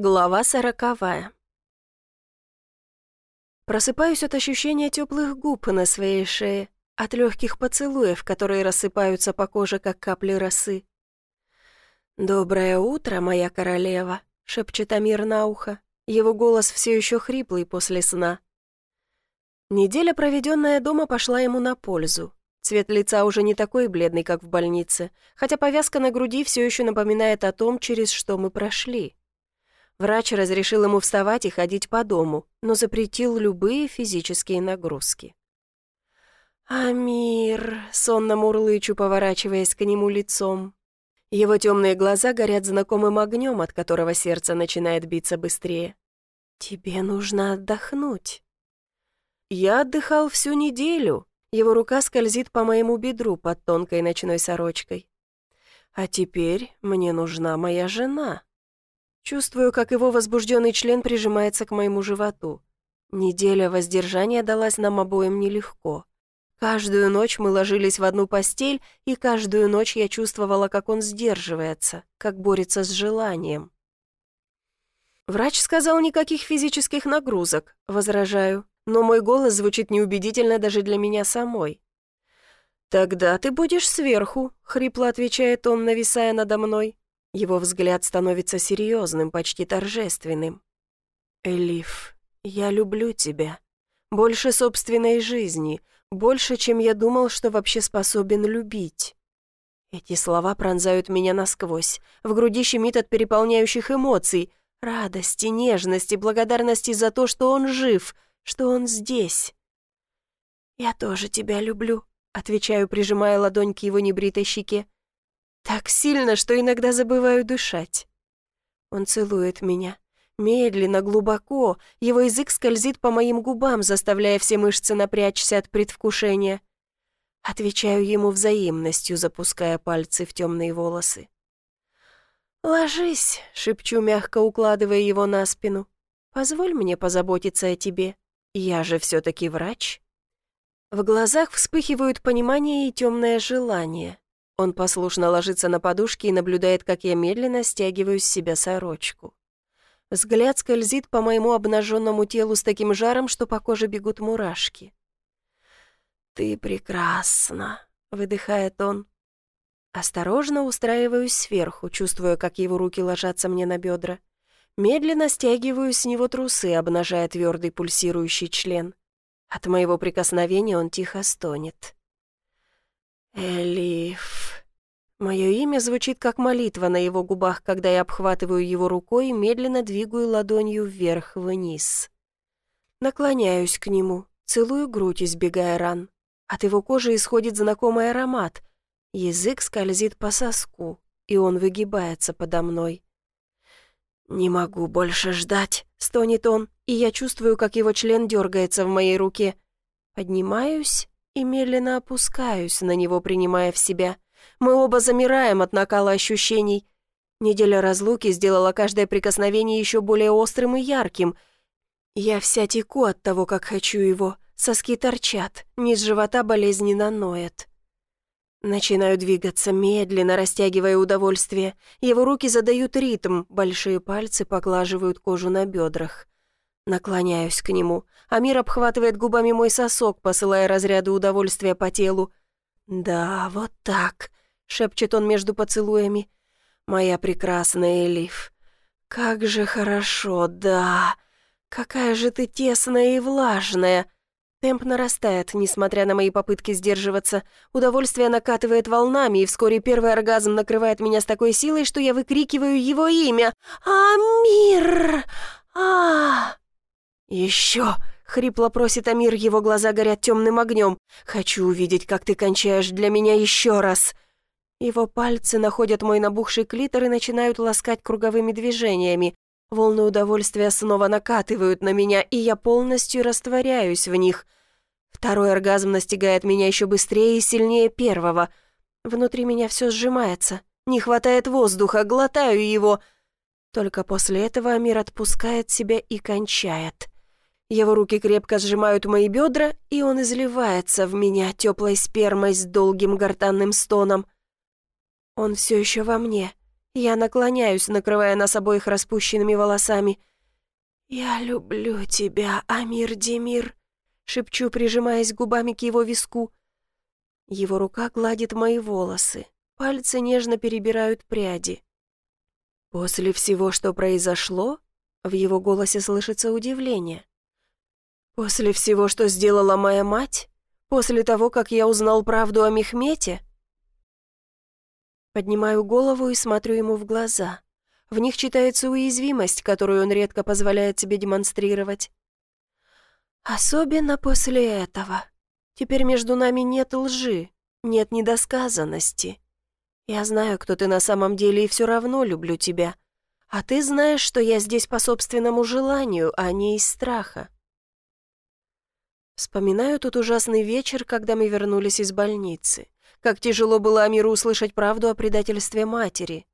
Глава сороковая. Просыпаюсь от ощущения теплых губ на своей шее, от легких поцелуев, которые рассыпаются по коже, как капли росы. «Доброе утро, моя королева», — шепчет Амир на ухо. Его голос все еще хриплый после сна. Неделя, проведенная дома, пошла ему на пользу. Цвет лица уже не такой бледный, как в больнице, хотя повязка на груди все еще напоминает о том, через что мы прошли. Врач разрешил ему вставать и ходить по дому, но запретил любые физические нагрузки. «Амир!» — сонно мурлычу, поворачиваясь к нему лицом. Его темные глаза горят знакомым огнем, от которого сердце начинает биться быстрее. «Тебе нужно отдохнуть». Я отдыхал всю неделю. Его рука скользит по моему бедру под тонкой ночной сорочкой. А теперь мне нужна моя жена. Чувствую, как его возбужденный член прижимается к моему животу. Неделя воздержания далась нам обоим нелегко. Каждую ночь мы ложились в одну постель, и каждую ночь я чувствовала, как он сдерживается, как борется с желанием. Врач сказал никаких физических нагрузок, возражаю, но мой голос звучит неубедительно даже для меня самой. «Тогда ты будешь сверху», — хрипло отвечает он, нависая надо мной. Его взгляд становится серьезным, почти торжественным. «Элиф, я люблю тебя. Больше собственной жизни, больше, чем я думал, что вообще способен любить». Эти слова пронзают меня насквозь. В груди щемит от переполняющих эмоций, радости, нежности, благодарности за то, что он жив, что он здесь. «Я тоже тебя люблю», — отвечаю, прижимая ладонь к его небритой щеке. Так сильно, что иногда забываю дышать. Он целует меня. Медленно, глубоко, его язык скользит по моим губам, заставляя все мышцы напрячься от предвкушения. Отвечаю ему взаимностью, запуская пальцы в темные волосы. «Ложись», — шепчу, мягко укладывая его на спину. «Позволь мне позаботиться о тебе. Я же все-таки врач». В глазах вспыхивают понимание и темное желание. Он послушно ложится на подушки и наблюдает, как я медленно стягиваю с себя сорочку. Взгляд скользит по моему обнаженному телу с таким жаром, что по коже бегут мурашки. «Ты прекрасна», — выдыхает он. Осторожно устраиваюсь сверху, чувствуя, как его руки ложатся мне на бедра. Медленно стягиваю с него трусы, обнажая твердый пульсирующий член. От моего прикосновения он тихо стонет. «Элиф...» Мое имя звучит как молитва на его губах, когда я обхватываю его рукой и медленно двигаю ладонью вверх-вниз. Наклоняюсь к нему, целую грудь, избегая ран. От его кожи исходит знакомый аромат. Язык скользит по соску, и он выгибается подо мной. «Не могу больше ждать», — стонет он, и я чувствую, как его член дергается в моей руке. Поднимаюсь и медленно опускаюсь на него, принимая в себя — мы оба замираем от накала ощущений. Неделя разлуки сделала каждое прикосновение еще более острым и ярким. Я вся теку от того, как хочу его. Соски торчат, низ живота болезненно ноет. Начинаю двигаться медленно, растягивая удовольствие. Его руки задают ритм, большие пальцы поглаживают кожу на бедрах. Наклоняюсь к нему. Амир обхватывает губами мой сосок, посылая разряды удовольствия по телу. «Да, вот так», — шепчет он между поцелуями. «Моя прекрасная Элиф, как же хорошо, да! Какая же ты тесная и влажная!» Темп нарастает, несмотря на мои попытки сдерживаться. Удовольствие накатывает волнами, и вскоре первый оргазм накрывает меня с такой силой, что я выкрикиваю его имя. «Амир! а «Еще!» Хрипло просит Амир, его глаза горят темным огнем. «Хочу увидеть, как ты кончаешь для меня еще раз!» Его пальцы находят мой набухший клитор и начинают ласкать круговыми движениями. Волны удовольствия снова накатывают на меня, и я полностью растворяюсь в них. Второй оргазм настигает меня еще быстрее и сильнее первого. Внутри меня все сжимается. Не хватает воздуха, глотаю его. Только после этого Амир отпускает себя и кончает. Его руки крепко сжимают мои бедра, и он изливается в меня теплой спермой с долгим гортанным стоном. Он все еще во мне, Я наклоняюсь, накрывая нас обоих распущенными волосами. «Я люблю тебя, Амир Демир», — шепчу, прижимаясь губами к его виску. Его рука гладит мои волосы, пальцы нежно перебирают пряди. «После всего, что произошло?» В его голосе слышится удивление. «После всего, что сделала моя мать? После того, как я узнал правду о Мехмете?» Поднимаю голову и смотрю ему в глаза. В них читается уязвимость, которую он редко позволяет себе демонстрировать. Особенно после этого. Теперь между нами нет лжи, нет недосказанности. Я знаю, кто ты на самом деле, и все равно люблю тебя. А ты знаешь, что я здесь по собственному желанию, а не из страха. Вспоминаю тот ужасный вечер, когда мы вернулись из больницы. Как тяжело было Амиру услышать правду о предательстве матери.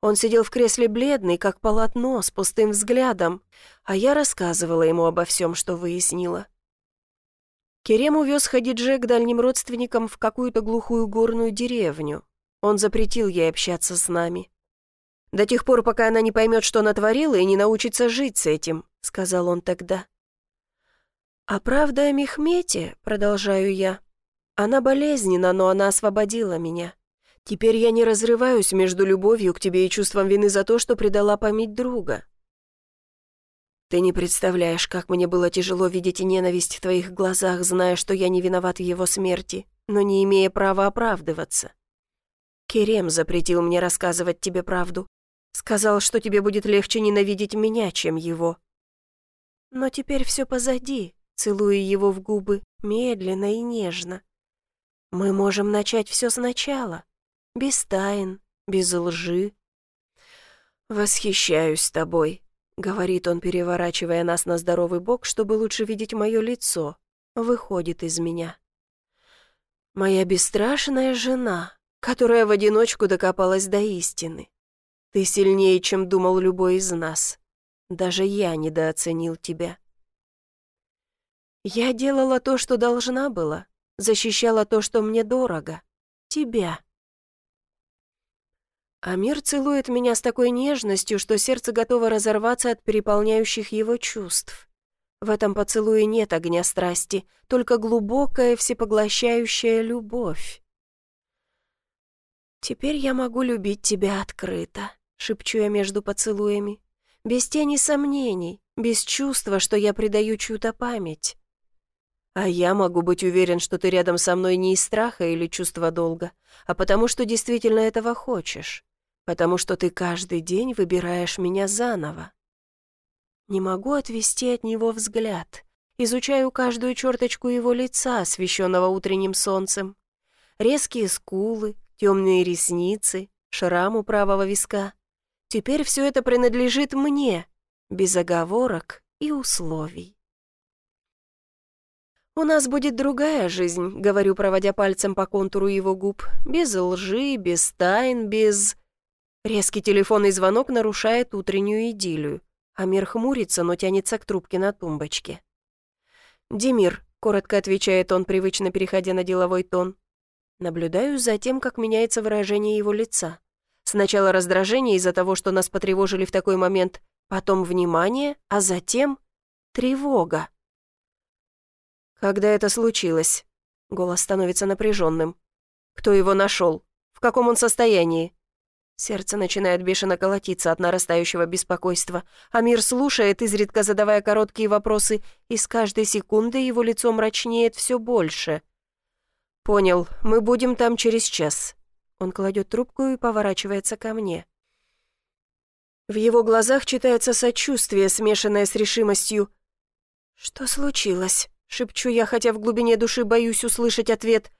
Он сидел в кресле бледный, как полотно, с пустым взглядом, а я рассказывала ему обо всем, что выяснила. Керем увез Хадидже к дальним родственникам в какую-то глухую горную деревню. Он запретил ей общаться с нами. «До тех пор, пока она не поймет, что натворила, и не научится жить с этим», — сказал он тогда. «А правда о Мехмете?» — продолжаю я. Она болезненна, но она освободила меня. Теперь я не разрываюсь между любовью к тебе и чувством вины за то, что предала память друга. Ты не представляешь, как мне было тяжело видеть ненависть в твоих глазах, зная, что я не виноват в его смерти, но не имея права оправдываться. Керем запретил мне рассказывать тебе правду. Сказал, что тебе будет легче ненавидеть меня, чем его. Но теперь все позади, целуя его в губы, медленно и нежно. Мы можем начать все сначала, без тайн, без лжи. «Восхищаюсь тобой», — говорит он, переворачивая нас на здоровый бок, чтобы лучше видеть мое лицо. Выходит из меня. «Моя бесстрашная жена, которая в одиночку докопалась до истины. Ты сильнее, чем думал любой из нас. Даже я недооценил тебя». Я делала то, что должна была, защищала то, что мне дорого. Тебя. Амир целует меня с такой нежностью, что сердце готово разорваться от переполняющих его чувств. В этом поцелуе нет огня страсти, только глубокая, всепоглощающая любовь. «Теперь я могу любить тебя открыто», — шепчу я между поцелуями, без тени сомнений, без чувства, что я предаю чью-то память. А я могу быть уверен, что ты рядом со мной не из страха или чувства долга, а потому что действительно этого хочешь. Потому что ты каждый день выбираешь меня заново. Не могу отвести от него взгляд. Изучаю каждую черточку его лица, освещенного утренним солнцем. Резкие скулы, темные ресницы, шрам у правого виска. Теперь все это принадлежит мне, без оговорок и условий. «У нас будет другая жизнь», — говорю, проводя пальцем по контуру его губ. «Без лжи, без тайн, без...» Резкий телефонный звонок нарушает утреннюю идиллию. Амир хмурится, но тянется к трубке на тумбочке. «Демир», — коротко отвечает он, привычно переходя на деловой тон. Наблюдаю за тем, как меняется выражение его лица. Сначала раздражение из-за того, что нас потревожили в такой момент, потом внимание, а затем тревога. «Когда это случилось?» Голос становится напряженным. «Кто его нашел? В каком он состоянии?» Сердце начинает бешено колотиться от нарастающего беспокойства. Амир слушает, изредка задавая короткие вопросы, и с каждой секунды его лицо мрачнеет все больше. «Понял, мы будем там через час». Он кладет трубку и поворачивается ко мне. В его глазах читается сочувствие, смешанное с решимостью. «Что случилось?» Шепчу я, хотя в глубине души боюсь услышать ответ.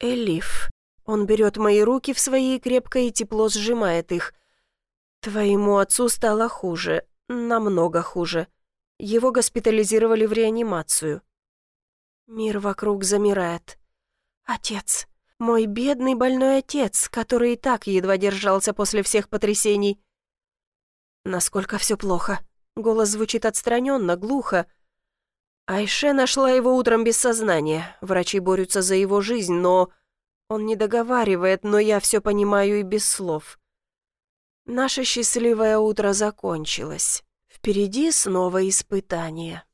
«Элиф». Он берет мои руки в свои крепко и тепло сжимает их. «Твоему отцу стало хуже, намного хуже. Его госпитализировали в реанимацию». Мир вокруг замирает. «Отец, мой бедный больной отец, который и так едва держался после всех потрясений». «Насколько все плохо?» Голос звучит отстраненно, глухо. Айше нашла его утром без сознания. Врачи борются за его жизнь, но... Он не договаривает, но я все понимаю и без слов. Наше счастливое утро закончилось. Впереди снова испытание.